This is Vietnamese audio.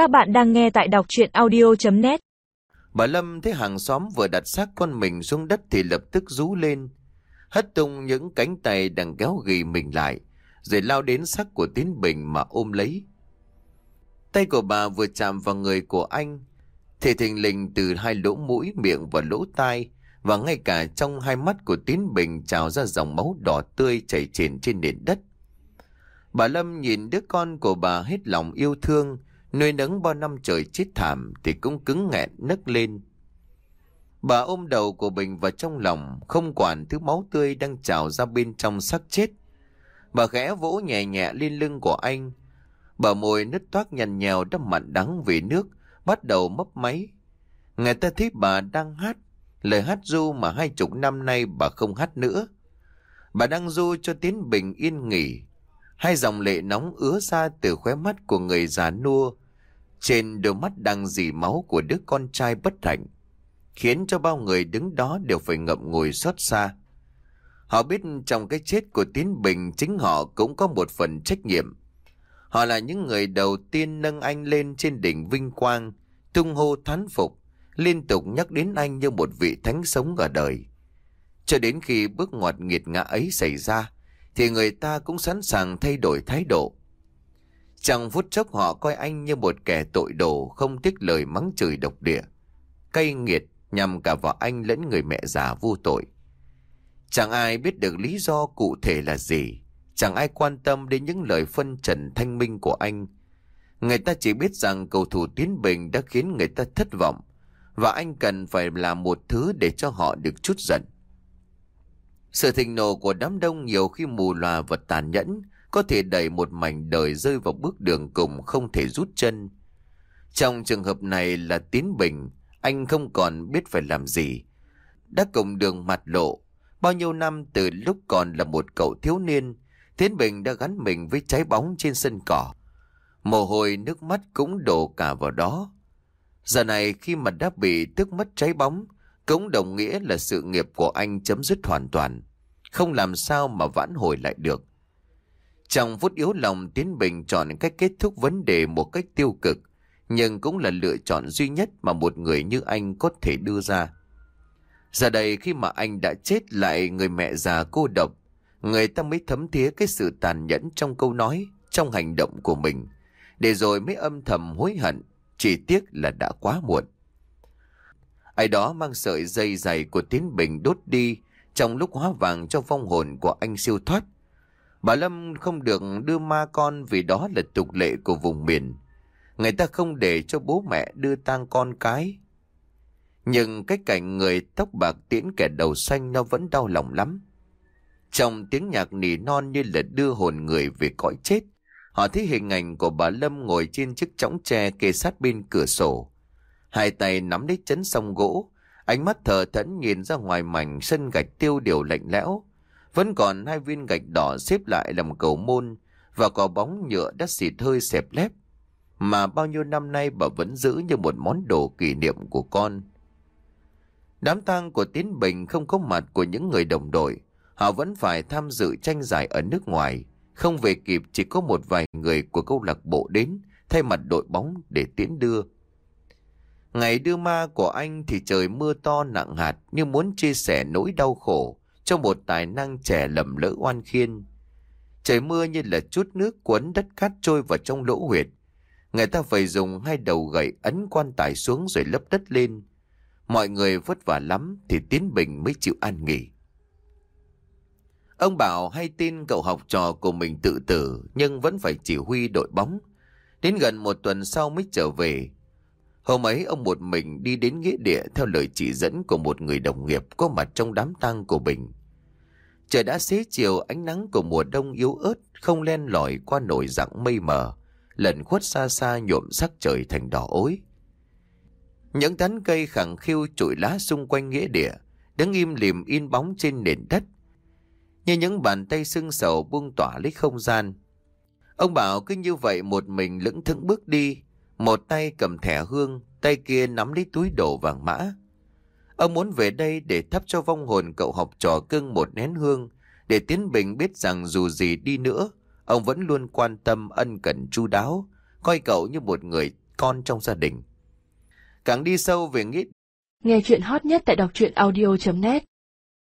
Các bạn đang nghe tại đọc chuyện audio.net Bà Lâm thấy hàng xóm vừa đặt xác con mình xuống đất thì lập tức rú lên. Hất tung những cánh tay đang kéo ghi mình lại, rồi lao đến xác của Tiến Bình mà ôm lấy. Tay của bà vừa chạm vào người của anh, thì thình lình từ hai lỗ mũi, miệng và lỗ tai, và ngay cả trong hai mắt của Tiến Bình trào ra dòng máu đỏ tươi chảy trên trên nền đất. Bà Lâm nhìn đứa con của bà hết lòng yêu thương, nuôi nấng bao năm trời chết thảm thì cũng cứng nghẹn nấc lên. Bà ôm đầu của Bình vào trong lòng, không quản thứ máu tươi đang trào ra bên trong xác chết. Bà khẽ vỗ nhẹ nhẹ lên lưng của anh. Bà môi nứt toát nhằn nhèo đâm mặn đắng vì nước, bắt đầu mấp máy. Người ta thấy bà đang hát, lời hát du mà hai chục năm nay bà không hát nữa. Bà đang du cho Tiến Bình yên nghỉ. Hai dòng lệ nóng ứa ra từ khóe mắt của người già nua, trên đôi mắt đang dì máu của đứa con trai bất hạnh, khiến cho bao người đứng đó đều phải ngậm ngùi xót xa. Họ biết trong cái chết của Tiến Bình chính họ cũng có một phần trách nhiệm. Họ là những người đầu tiên nâng anh lên trên đỉnh vinh quang, tung hô thán phục, liên tục nhắc đến anh như một vị thánh sống ở đời. Cho đến khi bước ngoặt nghiệt ngã ấy xảy ra, thì người ta cũng sẵn sàng thay đổi thái độ. Trong phút chốc họ coi anh như một kẻ tội đồ không tiếc lời mắng chửi độc địa. Cay nghiệt nhằm cả vào anh lẫn người mẹ già vô tội. Chẳng ai biết được lý do cụ thể là gì. Chẳng ai quan tâm đến những lời phân trần thanh minh của anh. Người ta chỉ biết rằng cầu thủ Tiến Bình đã khiến người ta thất vọng. Và anh cần phải làm một thứ để cho họ được chút giận. Sự thịnh nộ của đám đông nhiều khi mù lòa và tàn nhẫn có thể đẩy một mảnh đời rơi vào bước đường cùng không thể rút chân. Trong trường hợp này là Tiến Bình, anh không còn biết phải làm gì. Đã cùng đường mặt lộ, bao nhiêu năm từ lúc còn là một cậu thiếu niên, Tiến Bình đã gắn mình với trái bóng trên sân cỏ. Mồ hôi nước mắt cũng đổ cả vào đó. Giờ này khi mà đã bị tức mất trái bóng, cũng đồng nghĩa là sự nghiệp của anh chấm dứt hoàn toàn. Không làm sao mà vãn hồi lại được. Trong phút yếu lòng Tiến Bình chọn cách kết thúc vấn đề một cách tiêu cực, nhưng cũng là lựa chọn duy nhất mà một người như anh có thể đưa ra. Giờ đây khi mà anh đã chết lại người mẹ già cô độc, người ta mới thấm thía cái sự tàn nhẫn trong câu nói, trong hành động của mình, để rồi mới âm thầm hối hận, chỉ tiếc là đã quá muộn. Ai đó mang sợi dây dày của Tiến Bình đốt đi trong lúc hóa vàng cho vong hồn của anh siêu thoát. Bà Lâm không được đưa ma con vì đó là tục lệ của vùng miền. Người ta không để cho bố mẹ đưa tang con cái. Nhưng cái cảnh người tóc bạc tiễn kẻ đầu xanh nó vẫn đau lòng lắm. Trong tiếng nhạc nỉ non như là đưa hồn người về cõi chết. Họ thấy hình ảnh của bà Lâm ngồi trên chiếc chõng tre kê sát bên cửa sổ. Hai tay nắm lấy chấn song gỗ, ánh mắt thờ thẫn nhìn ra ngoài mảnh sân gạch tiêu điều lạnh lẽo. Vẫn còn hai viên gạch đỏ xếp lại làm cầu môn và có bóng nhựa đã xịt hơi xẹp lép. Mà bao nhiêu năm nay bà vẫn giữ như một món đồ kỷ niệm của con. Đám tang của Tiến Bình không có mặt của những người đồng đội. Họ vẫn phải tham dự tranh giải ở nước ngoài. Không về kịp chỉ có một vài người của câu lạc bộ đến thay mặt đội bóng để tiến đưa. Ngày đưa ma của anh thì trời mưa to nặng hạt như muốn chia sẻ nỗi đau khổ cho một tài năng trẻ lầm lỡ oan khiên. Trời mưa như là chút nước cuốn đất cát trôi vào trong lỗ huyệt. Người ta phải dùng hai đầu gậy ấn quan tài xuống rồi lấp đất lên. Mọi người vất vả lắm thì Tiến Bình mới chịu an nghỉ. Ông bảo hay tin cậu học trò của mình tự tử, nhưng vẫn phải chỉ huy đội bóng. Đến gần một tuần sau mới trở về. Hôm ấy, ông một mình đi đến nghĩa địa theo lời chỉ dẫn của một người đồng nghiệp có mặt trong đám tang của Bình. Trời đã xế chiều ánh nắng của mùa đông yếu ớt không len lỏi qua nổi dạng mây mờ, lần khuất xa xa nhuộm sắc trời thành đỏ ối. Những tán cây khẳng khiu trụi lá xung quanh nghĩa địa, đứng im lìm in bóng trên nền đất. Như những bàn tay sưng sầu buông tỏa lấy không gian. Ông bảo cứ như vậy một mình lững thững bước đi, một tay cầm thẻ hương, tay kia nắm lấy túi đổ vàng mã. Ông muốn về đây để thắp cho vong hồn cậu học trò cưng một nén hương, để Tiến Bình biết rằng dù gì đi nữa, ông vẫn luôn quan tâm ân cần chu đáo, coi cậu như một người con trong gia đình. Càng đi sâu về nghĩ Nghe chuyện hot nhất tại đọc truyện audio.net